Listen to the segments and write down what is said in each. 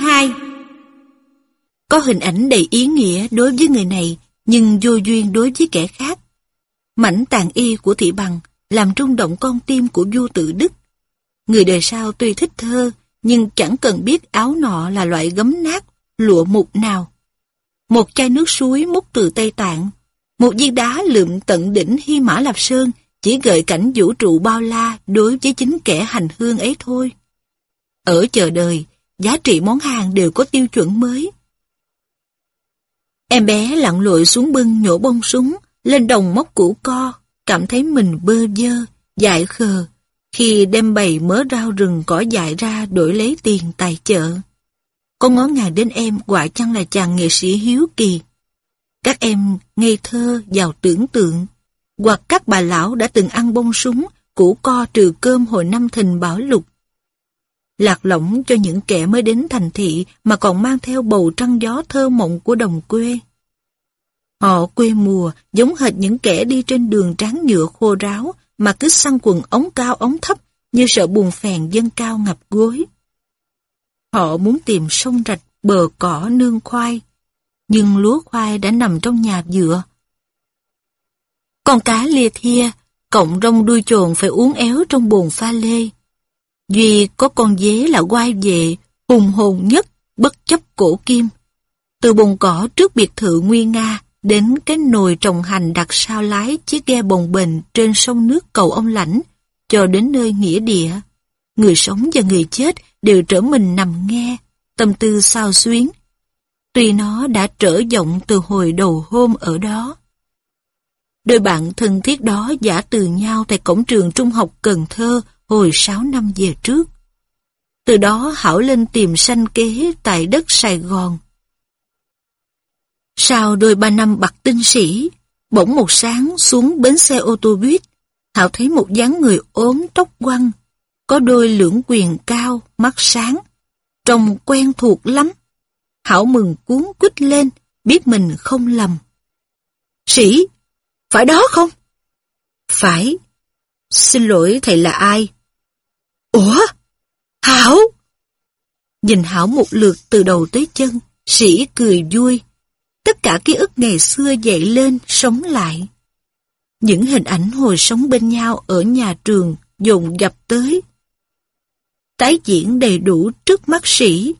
2 Có hình ảnh đầy ý nghĩa đối với người này, nhưng vô duyên đối với kẻ khác. Mảnh tàn y của thị bằng làm rung động con tim của vua tự đức. Người đời sau tuy thích thơ, nhưng chẳng cần biết áo nọ là loại gấm nát, lụa mục nào. Một chai nước suối múc từ Tây Tạng, một viên đá lượm tận đỉnh Hy Mã Lạp Sơn chỉ gợi cảnh vũ trụ bao la đối với chính kẻ hành hương ấy thôi. Ở chờ đời, giá trị món hàng đều có tiêu chuẩn mới. Em bé lặn lội xuống bưng nhổ bông súng, lên đồng móc củ co, cảm thấy mình bơ vơ, dại khờ, khi đem bầy mớ rau rừng cỏ dại ra đổi lấy tiền tài chợ. Có ngó ngàng đến em quả chăng là chàng nghệ sĩ hiếu kỳ. Các em ngây thơ, giàu tưởng tượng, hoặc các bà lão đã từng ăn bông súng, củ co trừ cơm hồi năm thình bảo lục. Lạc lõng cho những kẻ mới đến thành thị mà còn mang theo bầu trăng gió thơ mộng của đồng quê. Họ quê mùa giống hệt những kẻ đi trên đường tráng nhựa khô ráo mà cứ săn quần ống cao ống thấp như sợ buồn phèn dân cao ngập gối. Họ muốn tìm sông rạch, bờ cỏ nương khoai, nhưng lúa khoai đã nằm trong nhà dựa. Con cá lia thia, cộng rong đuôi trồn phải uống éo trong bồn pha lê. Duy có con dế là quay về, hùng hồn nhất, bất chấp cổ kim. Từ bồn cỏ trước biệt thự Nguyên Nga, đến cái nồi trồng hành đặt sao lái chiếc ghe bồng bềnh trên sông nước cầu ông lãnh, cho đến nơi nghĩa địa. Người sống và người chết đều trở mình nằm nghe, tâm tư sao xuyến. Tuy nó đã trở giọng từ hồi đầu hôm ở đó. Đôi bạn thân thiết đó giả từ nhau tại cổng trường trung học Cần Thơ hồi 6 năm về trước. Từ đó Hảo lên tìm sanh kế tại đất Sài Gòn. Sau đôi ba năm bạc tinh sĩ, bỗng một sáng xuống bến xe ô tô buýt, Hảo thấy một dáng người ốm tóc quăng, có đôi lưỡng quyền cao, mắt sáng, trông quen thuộc lắm. Hảo mừng cuốn quýt lên, biết mình không lầm. Sĩ, phải đó không? Phải. Xin lỗi thầy là ai? Ủa? Hảo? Nhìn Hảo một lượt từ đầu tới chân, sĩ cười vui. Tất cả ký ức ngày xưa dậy lên, sống lại. Những hình ảnh hồi sống bên nhau ở nhà trường dồn dập tới. Tái diễn đầy đủ trước mắt sĩ.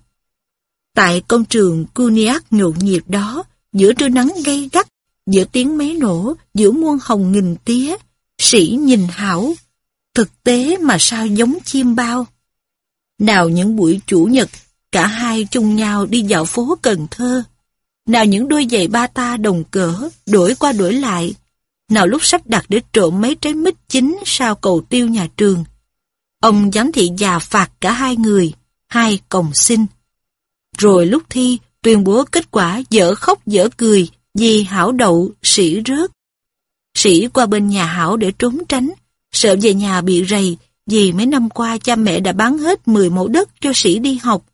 Tại công trường Cuniac nhộn nhịp đó, giữa trưa nắng gay gắt, giữa tiếng máy nổ, giữa muôn hồng nghìn tía, sĩ nhìn hảo. Thực tế mà sao giống chim bao. Nào những buổi chủ nhật, cả hai chung nhau đi dạo phố Cần Thơ. Nào những đôi giày ba ta đồng cỡ, đổi qua đổi lại. Nào lúc sắp đặt để trộm mấy trái mít chín sau cầu tiêu nhà trường. Ông giám thị già phạt cả hai người, hai còng xin. Rồi lúc thi, tuyên bố kết quả dở khóc dở cười vì Hảo đậu, sĩ rớt. Sĩ qua bên nhà Hảo để trốn tránh, sợ về nhà bị rầy vì mấy năm qua cha mẹ đã bán hết 10 mẫu đất cho sĩ đi học.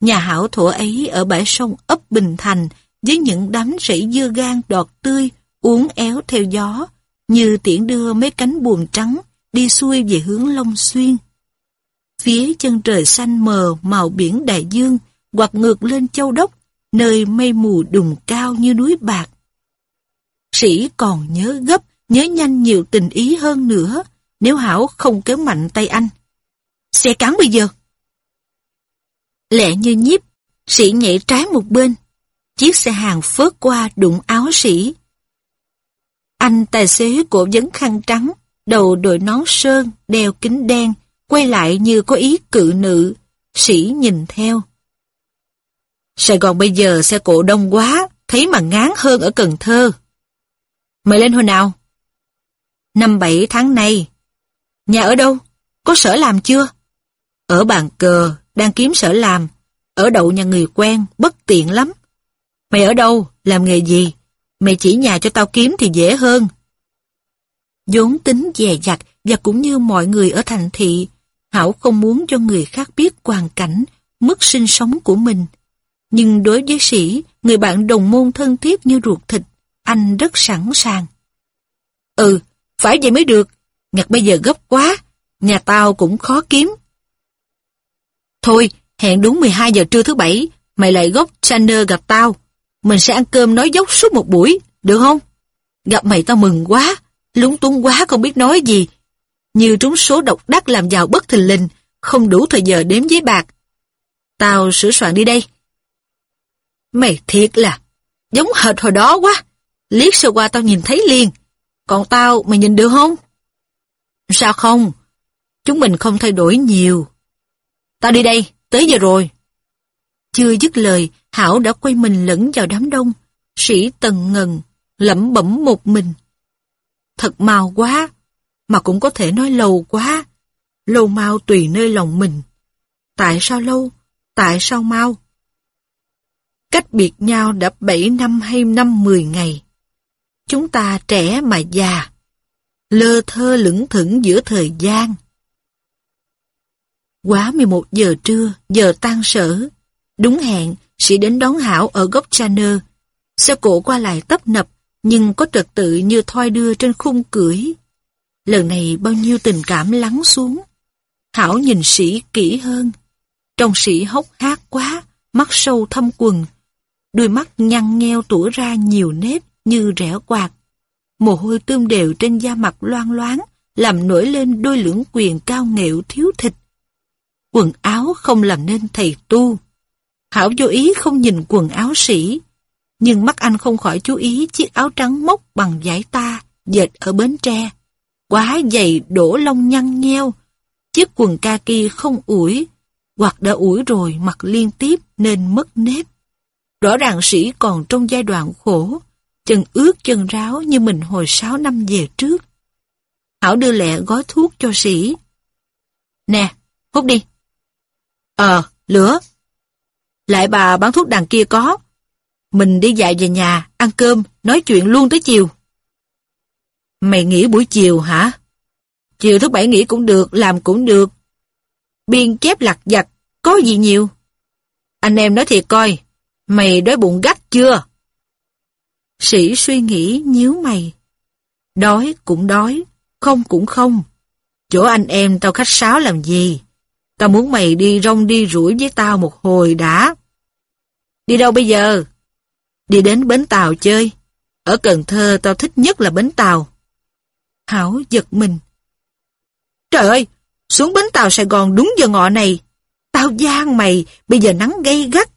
Nhà Hảo thổ ấy ở bãi sông ấp Bình Thành với những đám rẫy dưa gan đọt tươi, uốn éo theo gió, như tiễn đưa mấy cánh buồm trắng đi xuôi về hướng Long Xuyên. Phía chân trời xanh mờ màu biển đại dương, hoặc ngược lên châu đốc, nơi mây mù đùng cao như núi bạc. Sĩ còn nhớ gấp, nhớ nhanh nhiều tình ý hơn nữa, nếu Hảo không kéo mạnh tay anh. Xe cán bây giờ. Lẹ như nhiếp, sĩ nhảy trái một bên. Chiếc xe hàng phớt qua đụng áo sĩ. Anh tài xế cổ vấn khăn trắng, đầu đội nón sơn, đeo kính đen, quay lại như có ý cự nữ. Sĩ nhìn theo. Sài Gòn bây giờ xe cộ đông quá, thấy mà ngán hơn ở Cần Thơ. Mời lên hồi nào? Năm bảy tháng nay. Nhà ở đâu? Có sở làm chưa? Ở bàn cờ, đang kiếm sở làm. Ở đậu nhà người quen, bất tiện lắm. Mày ở đâu? Làm nghề gì? Mày chỉ nhà cho tao kiếm thì dễ hơn. vốn tính dè dặt và cũng như mọi người ở thành thị, Hảo không muốn cho người khác biết hoàn cảnh, mức sinh sống của mình. Nhưng đối với sĩ, người bạn đồng môn thân thiết như ruột thịt, anh rất sẵn sàng. Ừ, phải vậy mới được. Ngặt bây giờ gấp quá, nhà tao cũng khó kiếm. Thôi, hẹn đúng 12 giờ trưa thứ bảy, mày lại gốc Chandler gặp tao. Mình sẽ ăn cơm nói dốc suốt một buổi, được không? Gặp mày tao mừng quá, lúng túng quá không biết nói gì. Như trúng số độc đắc làm giàu bất thình lình, không đủ thời giờ đếm giấy bạc. Tao sửa soạn đi đây. Mày thiệt là, giống hệt hồi đó quá. Liếc sơ qua tao nhìn thấy liền. Còn tao, mày nhìn được không? Sao không? Chúng mình không thay đổi nhiều. Tao đi đây, tới giờ rồi. Chưa dứt lời, Hảo đã quay mình lẫn vào đám đông. Sĩ tần ngần, lẩm bẩm một mình. Thật mau quá, mà cũng có thể nói lâu quá. Lâu mau tùy nơi lòng mình. Tại sao lâu? Tại sao mau? Cách biệt nhau đã 7 năm hay năm 10 ngày. Chúng ta trẻ mà già, lơ thơ lững thững giữa thời gian. Quá 11 giờ trưa, giờ tan sở. Đúng hẹn, sĩ đến đón Hảo ở góc Channer. Xe cổ qua lại tấp nập, nhưng có trật tự như thoi đưa trên khung cưỡi. Lần này bao nhiêu tình cảm lắng xuống. Hảo nhìn sĩ kỹ hơn. Trong sĩ hốc hác quá, mắt sâu thâm quần. Đôi mắt nhăn nheo tủa ra nhiều nếp như rẽ quạt. Mồ hôi tươm đều trên da mặt loang loáng, làm nổi lên đôi lưỡng quyền cao nghệu thiếu thịt. Quần áo không làm nên thầy tu. Hảo vô ý không nhìn quần áo sĩ, nhưng mắt anh không khỏi chú ý chiếc áo trắng mốc bằng giải ta, dệt ở bến tre. Quá dày đổ lông nhăn nheo, chiếc quần kaki không ủi, hoặc đã ủi rồi mặc liên tiếp nên mất nếp. Rõ ràng sĩ còn trong giai đoạn khổ, chân ướt chân ráo như mình hồi sáu năm về trước. Hảo đưa lẹ gói thuốc cho sĩ. Nè, hút đi. Ờ, lửa. Lại bà bán thuốc đằng kia có. Mình đi dạy về nhà, ăn cơm, nói chuyện luôn tới chiều. Mày nghỉ buổi chiều hả? Chiều thứ bảy nghỉ cũng được, làm cũng được. Biên chép lặt vặt, có gì nhiều? Anh em nói thiệt coi, mày đói bụng gắt chưa? Sĩ suy nghĩ nhíu mày. Đói cũng đói, không cũng không. Chỗ anh em tao khách sáo làm gì? Tao muốn mày đi rong đi rủi với tao một hồi đã. Đi đâu bây giờ? Đi đến bến tàu chơi. Ở Cần Thơ tao thích nhất là bến tàu. Hảo giật mình. Trời ơi, xuống bến tàu Sài Gòn đúng giờ ngọ này. Tao gian mày, bây giờ nắng gay gắt.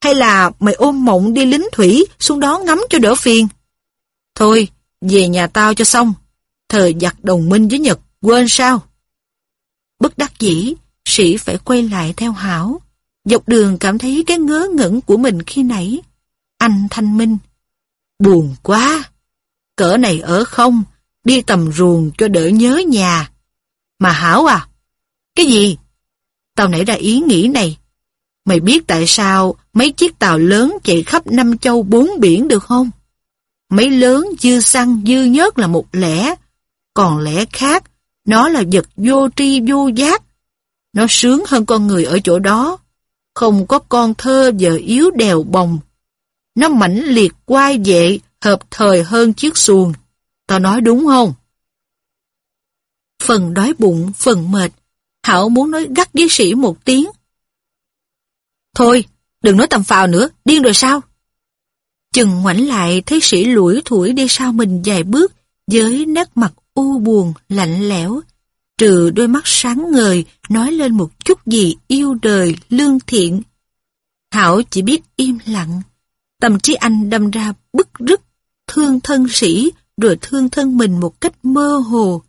Hay là mày ôm mộng đi lính thủy xuống đó ngắm cho đỡ phiền? Thôi, về nhà tao cho xong. Thời giặc đồng minh với Nhật, quên sao? Bất đắc dĩ, sĩ phải quay lại theo Hảo. Dọc đường cảm thấy cái ngớ ngẩn của mình khi nãy. Anh thanh minh. Buồn quá. Cỡ này ở không, đi tầm ruồng cho đỡ nhớ nhà. Mà Hảo à? Cái gì? Tao nảy ra ý nghĩ này. Mày biết tại sao mấy chiếc tàu lớn chạy khắp năm châu bốn biển được không? Mấy lớn dư xăng dư nhớt là một lẽ, còn lẽ khác, nó là vật vô tri vô giác. Nó sướng hơn con người ở chỗ đó, không có con thơ vợ yếu đèo bồng. Nó mãnh liệt quay vệ, hợp thời hơn chiếc xuồng. Tao nói đúng không? Phần đói bụng, phần mệt, Thảo muốn nói gắt với sĩ một tiếng. Thôi, đừng nói tầm phào nữa, điên rồi sao? Chừng ngoảnh lại thấy sĩ lủi thủi đi sau mình vài bước với nét mặt u buồn, lạnh lẽo, trừ đôi mắt sáng ngời nói lên một chút gì yêu đời, lương thiện. Hảo chỉ biết im lặng, tâm trí anh đâm ra bức rứt, thương thân sĩ rồi thương thân mình một cách mơ hồ.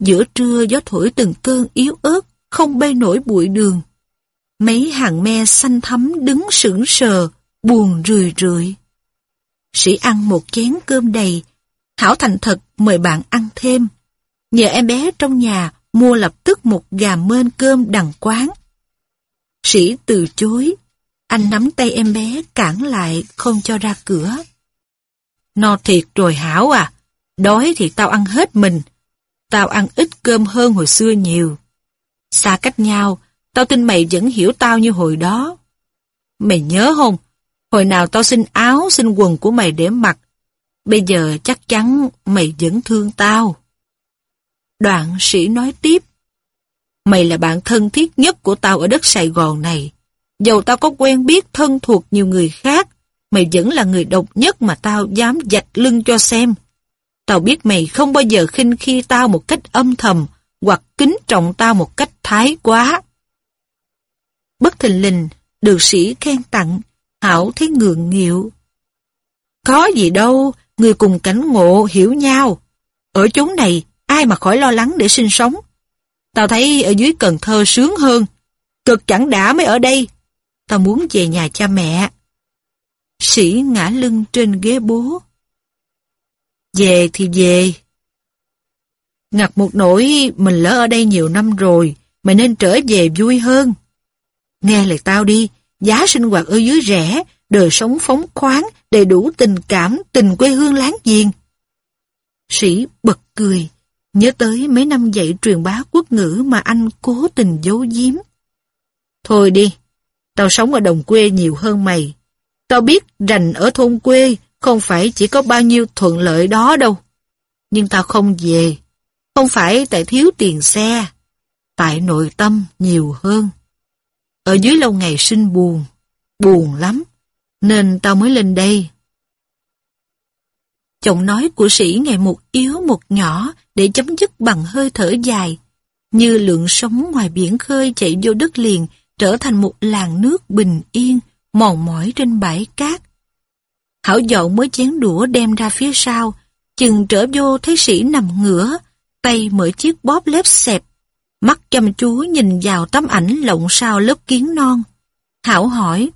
Giữa trưa gió thổi từng cơn yếu ớt, không bay nổi bụi đường. Mấy hàng me xanh thắm đứng sững sờ, buồn rười rượi. Sĩ ăn một chén cơm đầy, Hảo thành thật mời bạn ăn thêm. Nhờ em bé trong nhà mua lập tức một gà mên cơm đằng quán. Sĩ từ chối, anh nắm tay em bé cản lại không cho ra cửa. No thiệt rồi Hảo à, đói thì tao ăn hết mình. Tao ăn ít cơm hơn hồi xưa nhiều. Xa cách nhau, tao tin mày vẫn hiểu tao như hồi đó. Mày nhớ không? Hồi nào tao xin áo, xin quần của mày để mặc. Bây giờ chắc chắn mày vẫn thương tao. Đoạn sĩ nói tiếp. Mày là bạn thân thiết nhất của tao ở đất Sài Gòn này. Dầu tao có quen biết thân thuộc nhiều người khác, mày vẫn là người độc nhất mà tao dám dạch lưng cho xem. Tao biết mày không bao giờ khinh khi tao một cách âm thầm, hoặc kính trọng tao một cách thái quá. Bất thình lình, được sĩ khen tặng, Hảo thấy ngượng nghịu. Có gì đâu, người cùng cảnh ngộ hiểu nhau. Ở chốn này, ai mà khỏi lo lắng để sinh sống. Tao thấy ở dưới Cần Thơ sướng hơn. Cực chẳng đã mới ở đây. Tao muốn về nhà cha mẹ. Sĩ ngã lưng trên ghế bố. Về thì về. Ngặt một nỗi mình lỡ ở đây nhiều năm rồi, mày nên trở về vui hơn. Nghe lời tao đi, giá sinh hoạt ở dưới rẻ, đời sống phóng khoáng, đầy đủ tình cảm, tình quê hương láng giềng. Sĩ bật cười, nhớ tới mấy năm dạy truyền bá quốc ngữ mà anh cố tình giấu giếm. Thôi đi, tao sống ở đồng quê nhiều hơn mày. Tao biết rành ở thôn quê không phải chỉ có bao nhiêu thuận lợi đó đâu. Nhưng tao không về, không phải tại thiếu tiền xe, tại nội tâm nhiều hơn. Ở dưới lâu ngày sinh buồn, buồn lắm, nên tao mới lên đây. Giọng nói của sĩ ngày một yếu một nhỏ để chấm dứt bằng hơi thở dài, như lượng sóng ngoài biển khơi chạy vô đất liền trở thành một làn nước bình yên, mòn mỏi trên bãi cát. Hảo dậu mới chén đũa đem ra phía sau, chừng trở vô thấy sĩ nằm ngửa, tay mở chiếc bóp lép xẹp, mắt chăm chú nhìn vào tấm ảnh lộng sau lớp kiến non. Hảo hỏi,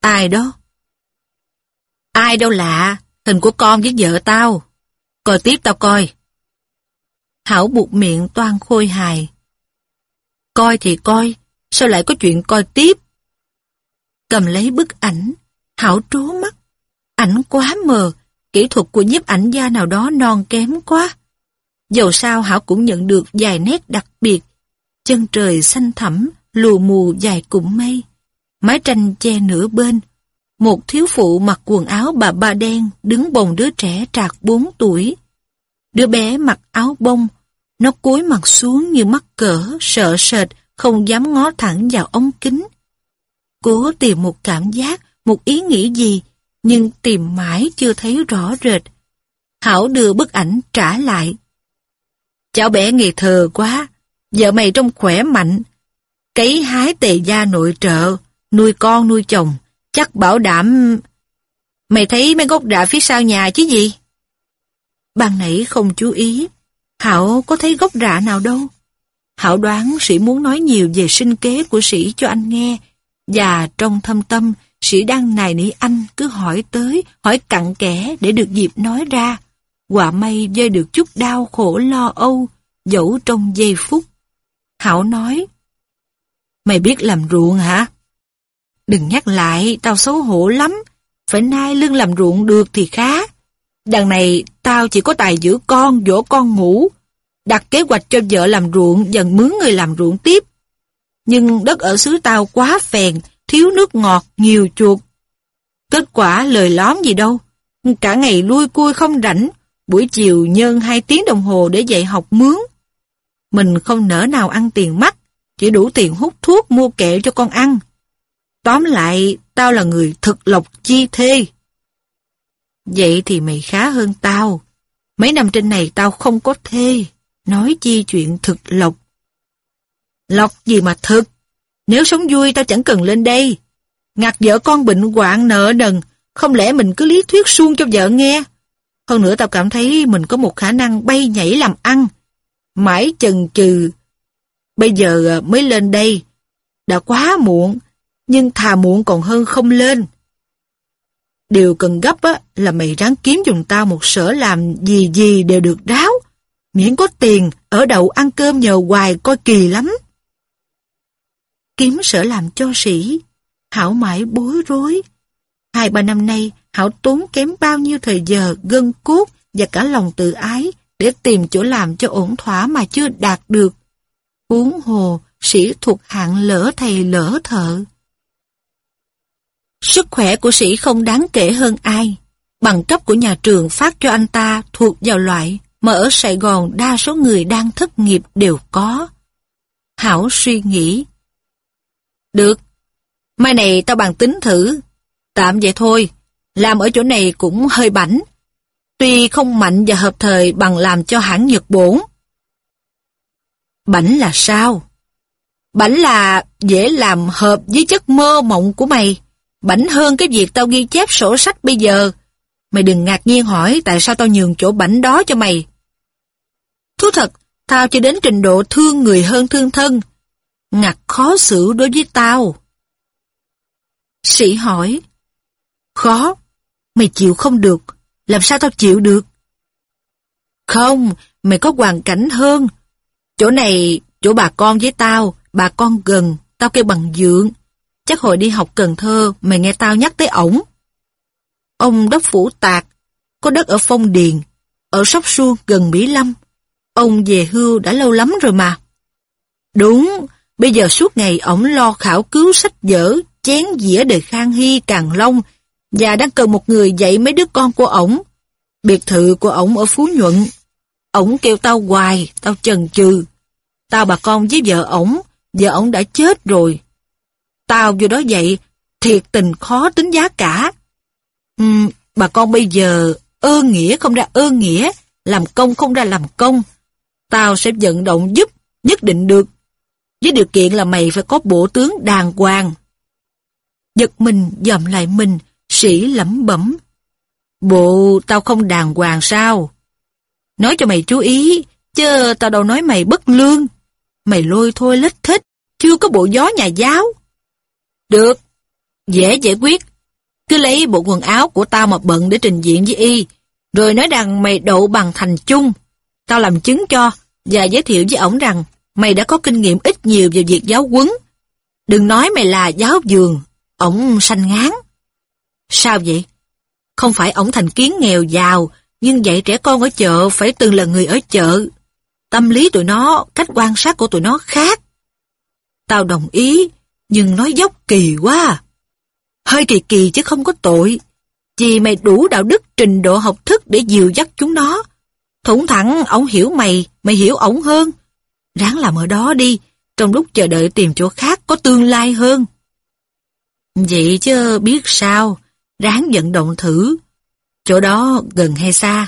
Ai đó? Ai đâu lạ, hình của con với vợ tao. Coi tiếp tao coi. Hảo buộc miệng toan khôi hài. Coi thì coi, sao lại có chuyện coi tiếp? Cầm lấy bức ảnh, Hảo trố mắt. Ảnh quá mờ, kỹ thuật của nhiếp ảnh gia nào đó non kém quá. Dầu sao Hảo cũng nhận được vài nét đặc biệt. Chân trời xanh thẳm, lù mù dài cụm mây. Mái tranh che nửa bên. Một thiếu phụ mặc quần áo bà ba đen đứng bồng đứa trẻ trạc 4 tuổi. Đứa bé mặc áo bông, nó cúi mặt xuống như mắc cỡ, sợ sệt, không dám ngó thẳng vào ống kính. Cố tìm một cảm giác, một ý nghĩ gì, nhưng tìm mãi chưa thấy rõ rệt. Hảo đưa bức ảnh trả lại. Cháu bé nghề thờ quá, vợ mày trông khỏe mạnh. Cấy hái tề gia nội trợ, nuôi con nuôi chồng, chắc bảo đảm... Mày thấy mấy gốc rạ phía sau nhà chứ gì? Ban nãy không chú ý, Hảo có thấy gốc rạ nào đâu. Hảo đoán sĩ muốn nói nhiều về sinh kế của sĩ cho anh nghe, và trong thâm tâm, sĩ đang nài nỉ anh cứ hỏi tới, hỏi cặn kẽ để được dịp nói ra. Quả may dơi được chút đau khổ lo âu, dẫu trong giây phút. Hảo nói, Mày biết làm ruộng hả? Đừng nhắc lại, tao xấu hổ lắm. Phải nai lưng làm ruộng được thì khá. Đằng này, tao chỉ có tài giữ con, dỗ con ngủ. Đặt kế hoạch cho vợ làm ruộng, dần mướn người làm ruộng tiếp. Nhưng đất ở xứ tao quá phèn, thiếu nước ngọt, nhiều chuột. Kết quả lời lóm gì đâu. Cả ngày lui cui không rảnh, buổi chiều nhân hai tiếng đồng hồ để dạy học mướn. Mình không nỡ nào ăn tiền mắt, chỉ đủ tiền hút thuốc mua kẹo cho con ăn. Tóm lại, tao là người thực lộc chi thê. Vậy thì mày khá hơn tao. Mấy năm trên này tao không có thê, nói chi chuyện thực lộc. Lộc gì mà thực? Nếu sống vui tao chẳng cần lên đây. Ngặt vợ con bệnh hoạn nợ nần, không lẽ mình cứ lý thuyết suông cho vợ nghe? Hơn nữa tao cảm thấy mình có một khả năng bay nhảy làm ăn. Mãi chần chừ. Bây giờ à, mới lên đây. Đã quá muộn, nhưng thà muộn còn hơn không lên. Điều cần gấp á, là mày ráng kiếm dùng tao một sở làm gì gì đều được ráo. Miễn có tiền, ở đậu ăn cơm nhờ hoài coi kỳ lắm. Kiếm sở làm cho sĩ, Hảo mãi bối rối. Hai ba năm nay, Hảo tốn kém bao nhiêu thời giờ, gân cốt và cả lòng tự ái để tìm chỗ làm cho ổn thỏa mà chưa đạt được. Uống hồ, sĩ thuộc hạng lỡ thầy lỡ thợ. Sức khỏe của sĩ không đáng kể hơn ai. Bằng cấp của nhà trường phát cho anh ta thuộc vào loại mà ở Sài Gòn đa số người đang thất nghiệp đều có. Hảo suy nghĩ. Được, mai này tao bằng tính thử. Tạm vậy thôi, làm ở chỗ này cũng hơi bảnh. Tuy không mạnh và hợp thời bằng làm cho hãng Nhật Bổn. Bảnh là sao? Bảnh là dễ làm hợp với giấc mơ mộng của mày. Bảnh hơn cái việc tao ghi chép sổ sách bây giờ. Mày đừng ngạc nhiên hỏi tại sao tao nhường chỗ bảnh đó cho mày. Thú thật, tao chỉ đến trình độ thương người hơn thương thân. Ngặt khó xử đối với tao. Sĩ hỏi, khó, mày chịu không được, làm sao tao chịu được? Không, mày có hoàn cảnh hơn. Chỗ này, chỗ bà con với tao, bà con gần, tao kêu bằng dượng. Chắc hồi đi học Cần Thơ, mày nghe tao nhắc tới ổng. Ông đất phủ tạc, có đất ở Phong Điền, ở Sóc Xuân gần Mỹ Lâm. Ông về hưu đã lâu lắm rồi mà. Đúng, bây giờ suốt ngày ổng lo khảo cứu sách vở, chén dĩa đời Khang Hy, Càng Long, và đang cần một người dạy mấy đứa con của ổng. Biệt thự của ổng ở Phú Nhuận. Ổng kêu tao hoài, tao chần chừ. Tao bà con với vợ ổng, vợ ổng đã chết rồi. Tao vô đó dạy, thiệt tình khó tính giá cả. Uhm, bà con bây giờ ơn nghĩa không ra ơn nghĩa, làm công không ra làm công. Tao sẽ vận động giúp, nhất định được. Với điều kiện là mày phải có bộ tướng đàng hoàng. Giật mình dòm lại mình, sĩ lẩm bẩm. Bộ tao không đàng hoàng sao? Nói cho mày chú ý, chứ tao đâu nói mày bất lương. Mày lôi thôi lít thích, chưa có bộ gió nhà giáo. Được, dễ giải quyết. Cứ lấy bộ quần áo của tao mà bận để trình diện với y, rồi nói rằng mày đậu bằng thành chung. Tao làm chứng cho, và giới thiệu với ổng rằng mày đã có kinh nghiệm ít nhiều về việc giáo quấn. Đừng nói mày là giáo dường, ổng sanh ngán. Sao vậy? Không phải ổng thành kiến nghèo giàu, nhưng dạy trẻ con ở chợ phải từng là người ở chợ. Tâm lý tụi nó, cách quan sát của tụi nó khác. Tao đồng ý, nhưng nói dốc kỳ quá. Hơi kỳ kỳ chứ không có tội. Vì mày đủ đạo đức trình độ học thức để dìu dắt chúng nó. Thủng thẳng, ổng hiểu mày, mày hiểu ổng hơn. Ráng làm ở đó đi, trong lúc chờ đợi tìm chỗ khác có tương lai hơn. Vậy chứ biết sao, ráng vận động thử. Chỗ đó gần hay xa?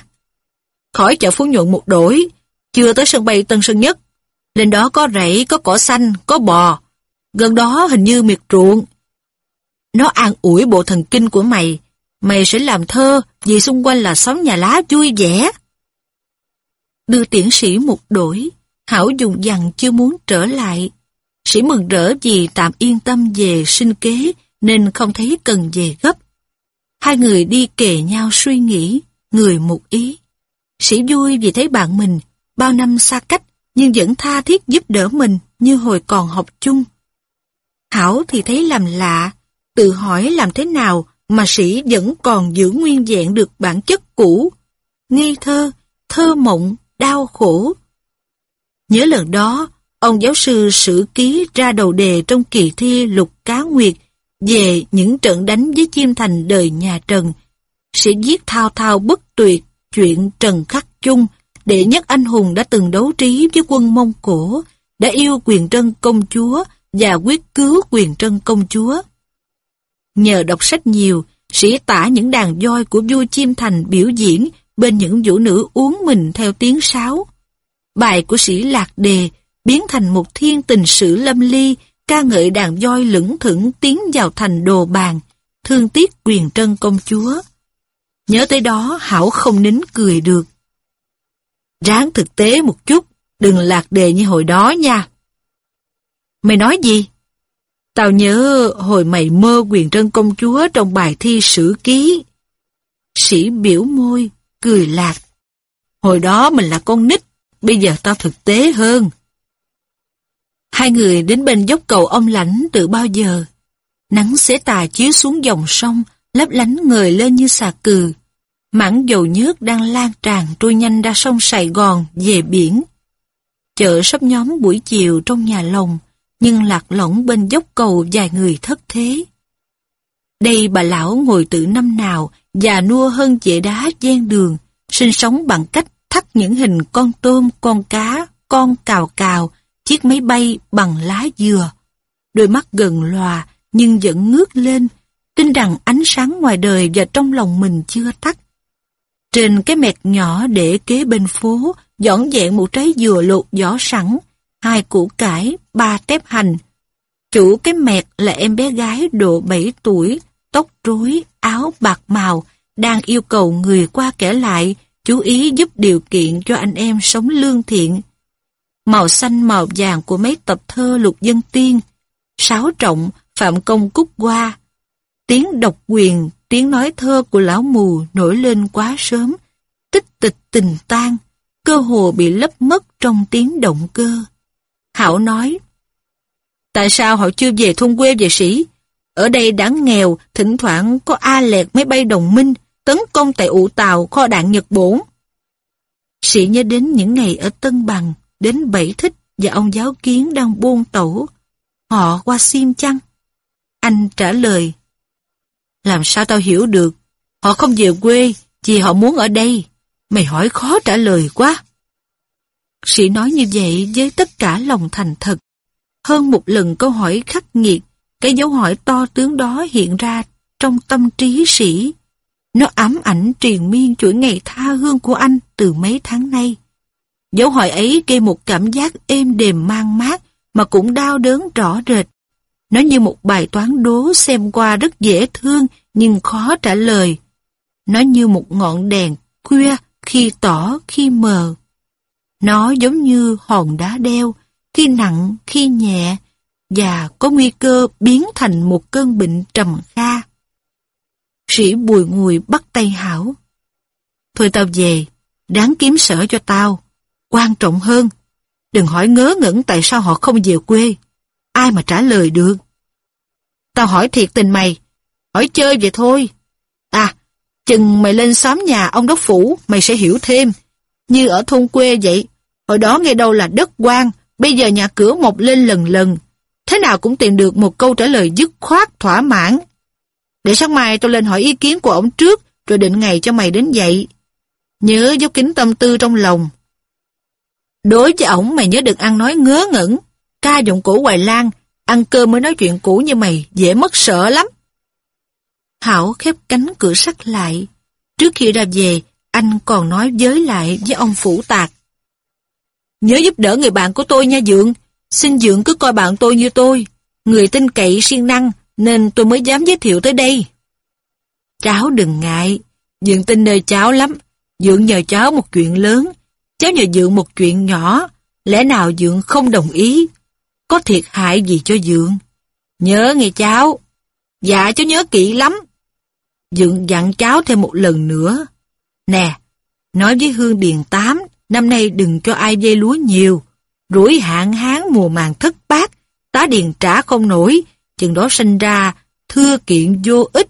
Khỏi chợ Phú Nhuận một đổi, chưa tới sân bay Tân Sơn Nhất. Lên đó có rẫy, có cỏ xanh, có bò. Gần đó hình như miệt ruộng. Nó an ủi bộ thần kinh của mày. Mày sẽ làm thơ vì xung quanh là xóm nhà lá vui vẻ. Đưa tiễn sĩ một đổi, Hảo dùng dằn chưa muốn trở lại. Sĩ mừng rỡ vì tạm yên tâm về sinh kế nên không thấy cần về gấp. Hai người đi kề nhau suy nghĩ, người một ý. Sĩ vui vì thấy bạn mình, bao năm xa cách, nhưng vẫn tha thiết giúp đỡ mình như hồi còn học chung. Hảo thì thấy làm lạ, tự hỏi làm thế nào mà sĩ vẫn còn giữ nguyên vẹn được bản chất cũ. Ngây thơ, thơ mộng, đau khổ. Nhớ lần đó, ông giáo sư sử ký ra đầu đề trong kỳ thi Lục Cá Nguyệt về những trận đánh với chim thành đời nhà Trần, sẽ viết thao thao bất tuyệt chuyện Trần Khắc Chung, đệ nhất anh hùng đã từng đấu trí với quân Mông Cổ, đã yêu quyền trân công chúa và quyết cứu quyền trân công chúa. Nhờ đọc sách nhiều, sĩ tả những đàn voi của vua Chim Thành biểu diễn bên những vũ nữ uống mình theo tiếng sáo. Bài của sĩ Lạc Đề biến thành một thiên tình sử lâm ly ca ngợi đàn voi lững thững tiến vào thành đồ bàn, thương tiếc quyền trân công chúa. Nhớ tới đó Hảo không nín cười được. Ráng thực tế một chút, đừng lạc đề như hồi đó nha. Mày nói gì? Tao nhớ hồi mày mơ quyền trân công chúa trong bài thi sử ký. Sĩ biểu môi, cười lạc. Hồi đó mình là con nít, bây giờ tao thực tế hơn. Hai người đến bên dốc cầu ông lãnh từ bao giờ. Nắng xế tà chiếu xuống dòng sông, lấp lánh người lên như xà cừ. Mảng dầu nhớt đang lan tràn trôi nhanh ra sông Sài Gòn về biển. Chợ sắp nhóm buổi chiều trong nhà lồng, nhưng lạc lõng bên dốc cầu vài người thất thế. Đây bà lão ngồi tự năm nào, già nua hơn dễ đá gian đường, sinh sống bằng cách thắt những hình con tôm, con cá, con cào cào, chiếc máy bay bằng lá dừa. Đôi mắt gần lòa nhưng vẫn ngước lên, tin rằng ánh sáng ngoài đời và trong lòng mình chưa tắt. Trên cái mẹt nhỏ để kế bên phố, dọn dẹn một trái dừa lột vỏ sẵn, hai củ cải, ba tép hành. Chủ cái mẹt là em bé gái độ 7 tuổi, tóc rối, áo bạc màu, đang yêu cầu người qua kẻ lại, chú ý giúp điều kiện cho anh em sống lương thiện. Màu xanh màu vàng của mấy tập thơ lục dân tiên, sáo trọng, phạm công cúc qua Tiếng độc quyền, tiếng nói thơ của lão mù nổi lên quá sớm, tích tịch tình tan, cơ hồ bị lấp mất trong tiếng động cơ. Hảo nói, Tại sao họ chưa về thôn quê về sĩ? Ở đây đã nghèo, thỉnh thoảng có A lẹt máy bay đồng minh, tấn công tại ụ tàu kho đạn Nhật Bổn. Sĩ nhớ đến những ngày ở Tân Bằng, đến Bảy Thích và ông giáo kiến đang buôn tẩu. Họ qua xiêm chăng? Anh trả lời, làm sao tao hiểu được? Họ không về quê, vì họ muốn ở đây. Mày hỏi khó trả lời quá. Sĩ nói như vậy với tất cả lòng thành thật. Hơn một lần câu hỏi khắc nghiệt, cái dấu hỏi to tướng đó hiện ra trong tâm trí sĩ. Nó ám ảnh triền miên chuỗi ngày tha hương của anh từ mấy tháng nay. Dấu hỏi ấy gây một cảm giác êm đềm mang mát mà cũng đau đớn rõ rệt. Nó như một bài toán đố xem qua rất dễ thương nhưng khó trả lời. Nó như một ngọn đèn khuya khi tỏ khi mờ. Nó giống như hòn đá đeo, khi nặng khi nhẹ và có nguy cơ biến thành một cơn bệnh trầm kha. Sĩ bùi ngùi bắt tay Hảo. Thôi tao về, đáng kiếm sở cho tao. Quan trọng hơn, đừng hỏi ngớ ngẩn tại sao họ không về quê. Ai mà trả lời được? Tao hỏi thiệt tình mày, hỏi chơi vậy thôi. À, chừng mày lên xóm nhà ông đốc phủ, mày sẽ hiểu thêm. Như ở thôn quê vậy, hồi đó nghe đâu là đất quan, bây giờ nhà cửa một lên lần lần. Thế nào cũng tìm được một câu trả lời dứt khoát, thỏa mãn. Để sáng mai tôi lên hỏi ý kiến của ông trước, rồi định ngày cho mày đến dậy. Nhớ dấu kính tâm tư trong lòng. Đối với ổng mày nhớ đừng ăn nói ngớ ngẩn, ca giọng cổ hoài lang, ăn cơm mới nói chuyện cũ như mày, dễ mất sợ lắm. Hảo khép cánh cửa sắt lại. Trước khi ra về, anh còn nói với lại với ông Phủ Tạc. Nhớ giúp đỡ người bạn của tôi nha Dượng. Xin Dượng cứ coi bạn tôi như tôi. Người tin cậy siêng năng, nên tôi mới dám giới thiệu tới đây. Cháu đừng ngại, Dượng tin nơi cháu lắm. Dượng nhờ cháu một chuyện lớn, cháu nhờ Dượng một chuyện nhỏ. Lẽ nào Dượng không đồng ý? Có thiệt hại gì cho Dượng? Nhớ nghe cháu. Dạ cháu nhớ kỹ lắm. Dượng dặn cháu thêm một lần nữa. Nè, nói với Hương Điền Tám, năm nay đừng cho ai dây lúa nhiều. Rủi hạn hán mùa màng thất bát, tá điền trả không nổi, chừng đó sinh ra thưa kiện vô ích.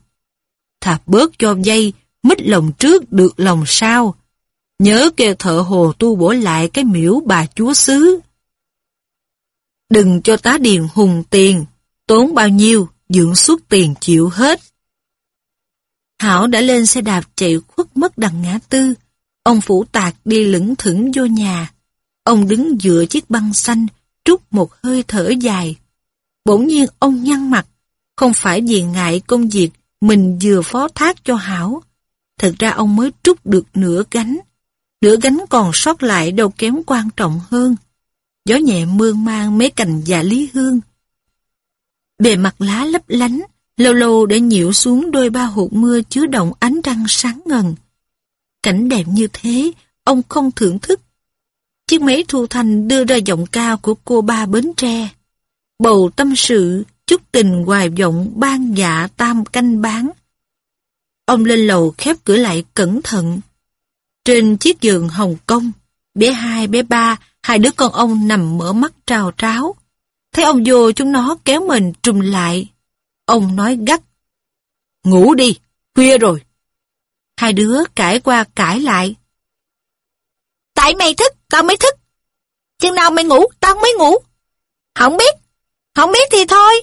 Thà bớt cho dây, mít lòng trước được lòng sau. Nhớ kêu thợ hồ tu bổ lại cái miễu bà chúa xứ. Đừng cho tá điền hùng tiền, tốn bao nhiêu, dưỡng suốt tiền chịu hết. Hảo đã lên xe đạp chạy khuất mất đằng ngã tư. Ông phủ tạc đi lững thững vô nhà. Ông đứng dựa chiếc băng xanh, trút một hơi thở dài. Bỗng nhiên ông nhăn mặt, không phải vì ngại công việc mình vừa phó thác cho Hảo. Thật ra ông mới trút được nửa gánh. Nửa gánh còn sót lại đâu kém quan trọng hơn. Gió nhẹ mương mang mấy cành dạ lý hương. Bề mặt lá lấp lánh, lâu lâu để nhiễu xuống đôi ba hột mưa chứa động ánh trăng sáng ngần. Cảnh đẹp như thế, ông không thưởng thức. Chiếc máy thu thanh đưa ra giọng cao của cô ba Bến Tre. Bầu tâm sự, chút tình hoài vọng ban dạ tam canh bán. Ông lên lầu khép cửa lại cẩn thận. Trên chiếc giường Hồng Kông, bé hai bé ba, hai đứa con ông nằm mở mắt trào tráo. Thấy ông vô chúng nó kéo mình trùm lại. Ông nói gắt. Ngủ đi, khuya rồi. Hai đứa cãi qua cãi lại. Tại mày thức, tao mới thức. Chừng nào mày ngủ, tao mới ngủ. Không biết, không biết thì thôi.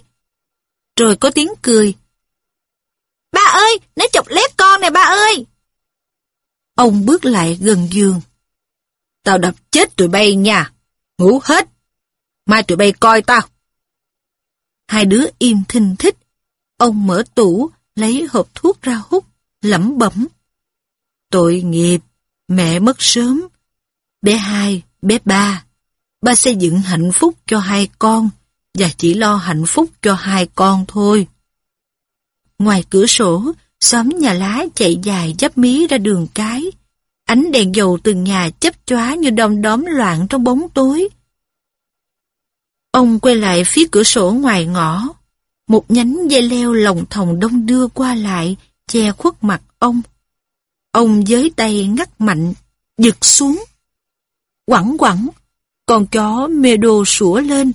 Rồi có tiếng cười. Ba ơi, nó chọc lét con nè ba ơi. Ông bước lại gần giường. Tao đập chết tụi bay nha. Ngủ hết. mai tụi bay coi tao. Hai đứa im thinh thích. Ông mở tủ, lấy hộp thuốc ra hút, lẩm bẩm. Tội nghiệp, mẹ mất sớm. Bé hai, bé ba. Ba xây dựng hạnh phúc cho hai con, và chỉ lo hạnh phúc cho hai con thôi. Ngoài cửa sổ, xóm nhà lá chạy dài dắp mí ra đường cái. Ánh đèn dầu từng nhà chấp chóa như đom đóm loạn trong bóng tối. Ông quay lại phía cửa sổ ngoài ngõ. Một nhánh dây leo lồng thòng đông đưa qua lại, che khuất mặt ông. Ông với tay ngắt mạnh, giật xuống. Quẳng quẳng, con chó mê đồ sủa lên.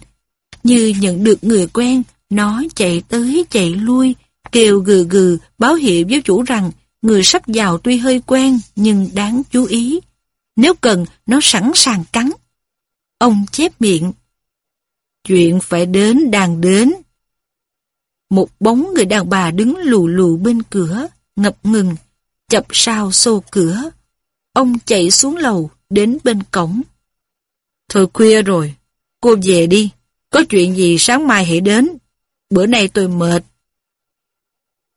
Như nhận được người quen, nó chạy tới chạy lui, kêu gừ gừ báo hiệu với chủ rằng người sắp vào tuy hơi quen nhưng đáng chú ý. Nếu cần, nó sẵn sàng cắn. Ông chép miệng. Chuyện phải đến đang đến. Một bóng người đàn bà đứng lù lù bên cửa, ngập ngừng, chập sao xô cửa. Ông chạy xuống lầu, đến bên cổng. Thôi khuya rồi, cô về đi. Có chuyện gì sáng mai hãy đến. Bữa nay tôi mệt.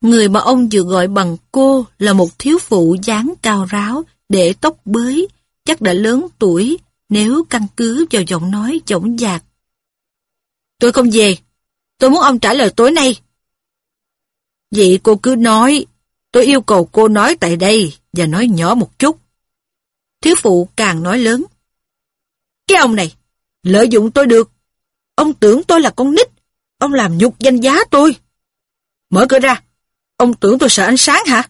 Người mà ông vừa gọi bằng cô là một thiếu phụ dáng cao ráo, để tóc bới, chắc đã lớn tuổi nếu căn cứ vào giọng nói chổng dạc. Tôi không về, tôi muốn ông trả lời tối nay. Vậy cô cứ nói, tôi yêu cầu cô nói tại đây và nói nhỏ một chút. Thiếu phụ càng nói lớn. Cái ông này, lợi dụng tôi được. Ông tưởng tôi là con nít, ông làm nhục danh giá tôi. Mở cửa ra, ông tưởng tôi sợ ánh sáng hả?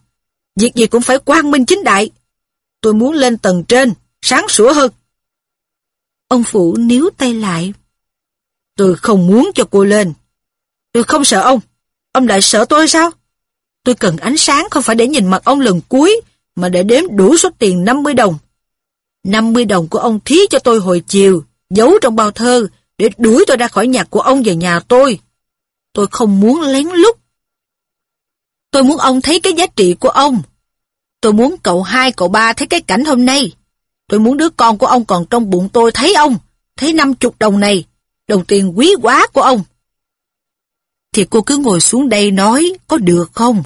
Việc gì cũng phải quang minh chính đại. Tôi muốn lên tầng trên, sáng sủa hơn. Ông Phụ níu tay lại. Tôi không muốn cho cô lên. Tôi không sợ ông. Ông lại sợ tôi sao? Tôi cần ánh sáng không phải để nhìn mặt ông lần cuối, mà để đếm đủ số tiền 50 đồng. 50 đồng của ông thí cho tôi hồi chiều, giấu trong bao thơ, để đuổi tôi ra khỏi nhà của ông về nhà tôi. Tôi không muốn lén lút. Tôi muốn ông thấy cái giá trị của ông. Tôi muốn cậu hai, cậu ba thấy cái cảnh hôm nay. Tôi muốn đứa con của ông còn trong bụng tôi thấy ông, thấy 50 đồng này, đồng tiền quý quá của ông. Thì cô cứ ngồi xuống đây nói, có được không?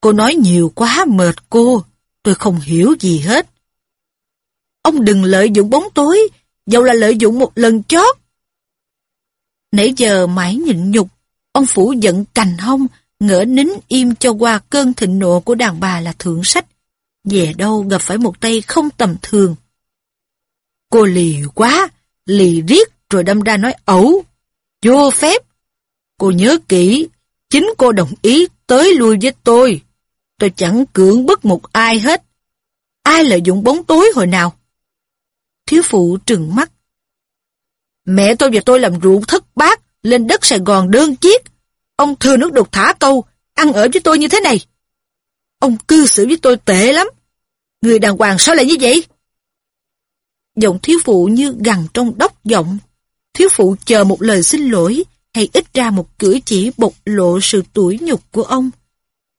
Cô nói nhiều quá mệt cô, tôi không hiểu gì hết. Ông đừng lợi dụng bóng tối, dẫu là lợi dụng một lần chót. Nãy giờ mãi nhịn nhục, ông Phủ giận cành hông, ngỡ nín im cho qua cơn thịnh nộ của đàn bà là thượng sách. Về đâu gặp phải một tay không tầm thường. Cô lì quá, lì riết rồi đâm ra nói ẩu, vô phép. Cô nhớ kỹ, chính cô đồng ý tới lui với tôi. Tôi chẳng cưỡng bức một ai hết. Ai lợi dụng bóng tối hồi nào? Thiếu phụ trừng mắt. Mẹ tôi và tôi làm ruộng thất bát lên đất Sài Gòn đơn chiếc. Ông thừa nước đục thả câu, ăn ở với tôi như thế này. Ông cư xử với tôi tệ lắm. Người đàng hoàng sao lại như vậy? Giọng thiếu phụ như gằn trong đốc giọng. Thiếu phụ chờ một lời xin lỗi hay ít ra một cử chỉ bộc lộ sự tủi nhục của ông.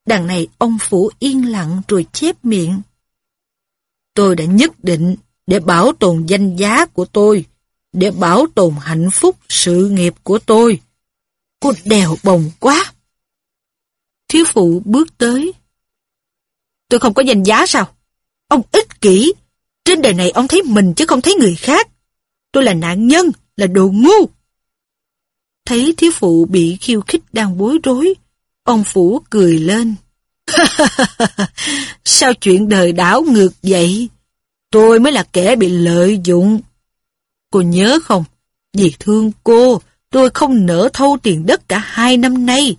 Đằng này ông phủ yên lặng rồi chép miệng. Tôi đã nhất định để bảo tồn danh giá của tôi, để bảo tồn hạnh phúc sự nghiệp của tôi. Cô đèo bồng quá. Thiếu phụ bước tới. Tôi không có danh giá sao? Ông ích kỷ. Trên đời này ông thấy mình chứ không thấy người khác. Tôi là nạn nhân, là đồ ngu. Thấy thiếu phụ bị khiêu khích đang bối rối, ông Phủ cười lên. Sao chuyện đời đảo ngược vậy? Tôi mới là kẻ bị lợi dụng. Cô nhớ không? Vì thương cô, tôi không nỡ thâu tiền đất cả hai năm nay,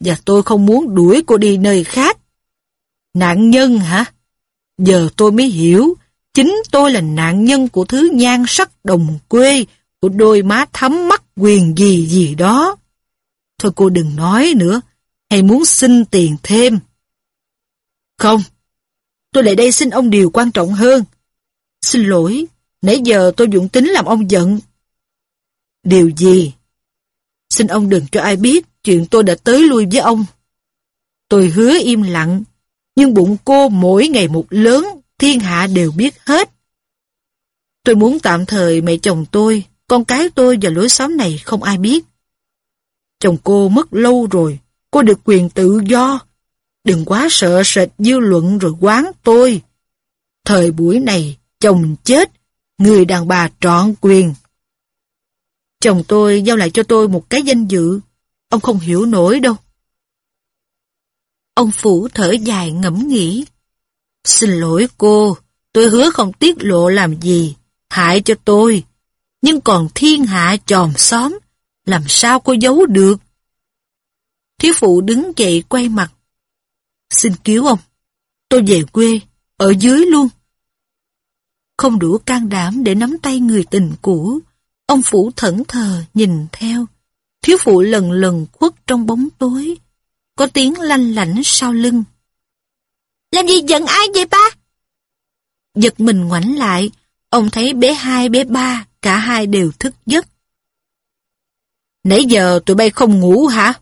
và tôi không muốn đuổi cô đi nơi khác. Nạn nhân hả? Giờ tôi mới hiểu, chính tôi là nạn nhân của thứ nhan sắc đồng quê, của đôi má thắm mắt quyền gì gì đó. Thôi cô đừng nói nữa, hay muốn xin tiền thêm. Không, tôi lại đây xin ông điều quan trọng hơn. Xin lỗi, nãy giờ tôi dụng tính làm ông giận. Điều gì? Xin ông đừng cho ai biết chuyện tôi đã tới lui với ông. Tôi hứa im lặng, nhưng bụng cô mỗi ngày một lớn, thiên hạ đều biết hết. Tôi muốn tạm thời mẹ chồng tôi con cái tôi và lối xóm này không ai biết. Chồng cô mất lâu rồi, cô được quyền tự do. Đừng quá sợ sệt dư luận rồi quán tôi. Thời buổi này, chồng chết, người đàn bà trọn quyền. Chồng tôi giao lại cho tôi một cái danh dự, ông không hiểu nổi đâu. Ông Phủ thở dài ngẫm nghĩ. Xin lỗi cô, tôi hứa không tiết lộ làm gì, hại cho tôi. Nhưng còn thiên hạ chòm xóm, làm sao cô giấu được? Thiếu phụ đứng dậy quay mặt. Xin cứu ông, tôi về quê, ở dưới luôn. Không đủ can đảm để nắm tay người tình cũ, ông Phủ thẫn thờ nhìn theo. Thiếu phụ lần lần khuất trong bóng tối, có tiếng lanh lảnh sau lưng. Làm gì giận ai vậy ba? Giật mình ngoảnh lại, ông thấy bé hai bé ba, cả hai đều thức giấc. Nãy giờ tụi bay không ngủ hả?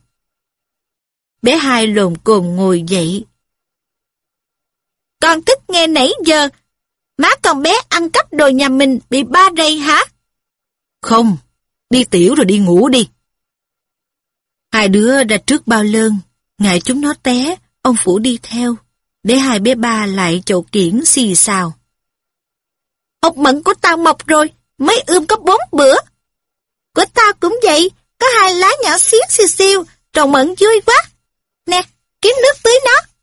Bé hai lồm cồm ngồi dậy. Con thức nghe nãy giờ. Má con bé ăn cắp đồ nhà mình bị ba rầy hả? Không, đi tiểu rồi đi ngủ đi. Hai đứa ra trước bao lơn, ngại chúng nó té, ông Phủ đi theo, để hai bé ba lại chậu kiển xì xào. Ốc mận của tao mọc rồi, mấy ươm có bốn bữa. Của tao cũng vậy, có hai lá nhỏ xíu xì xiu, trồng mận vui quá. Nè, kiếm nước tưới nó.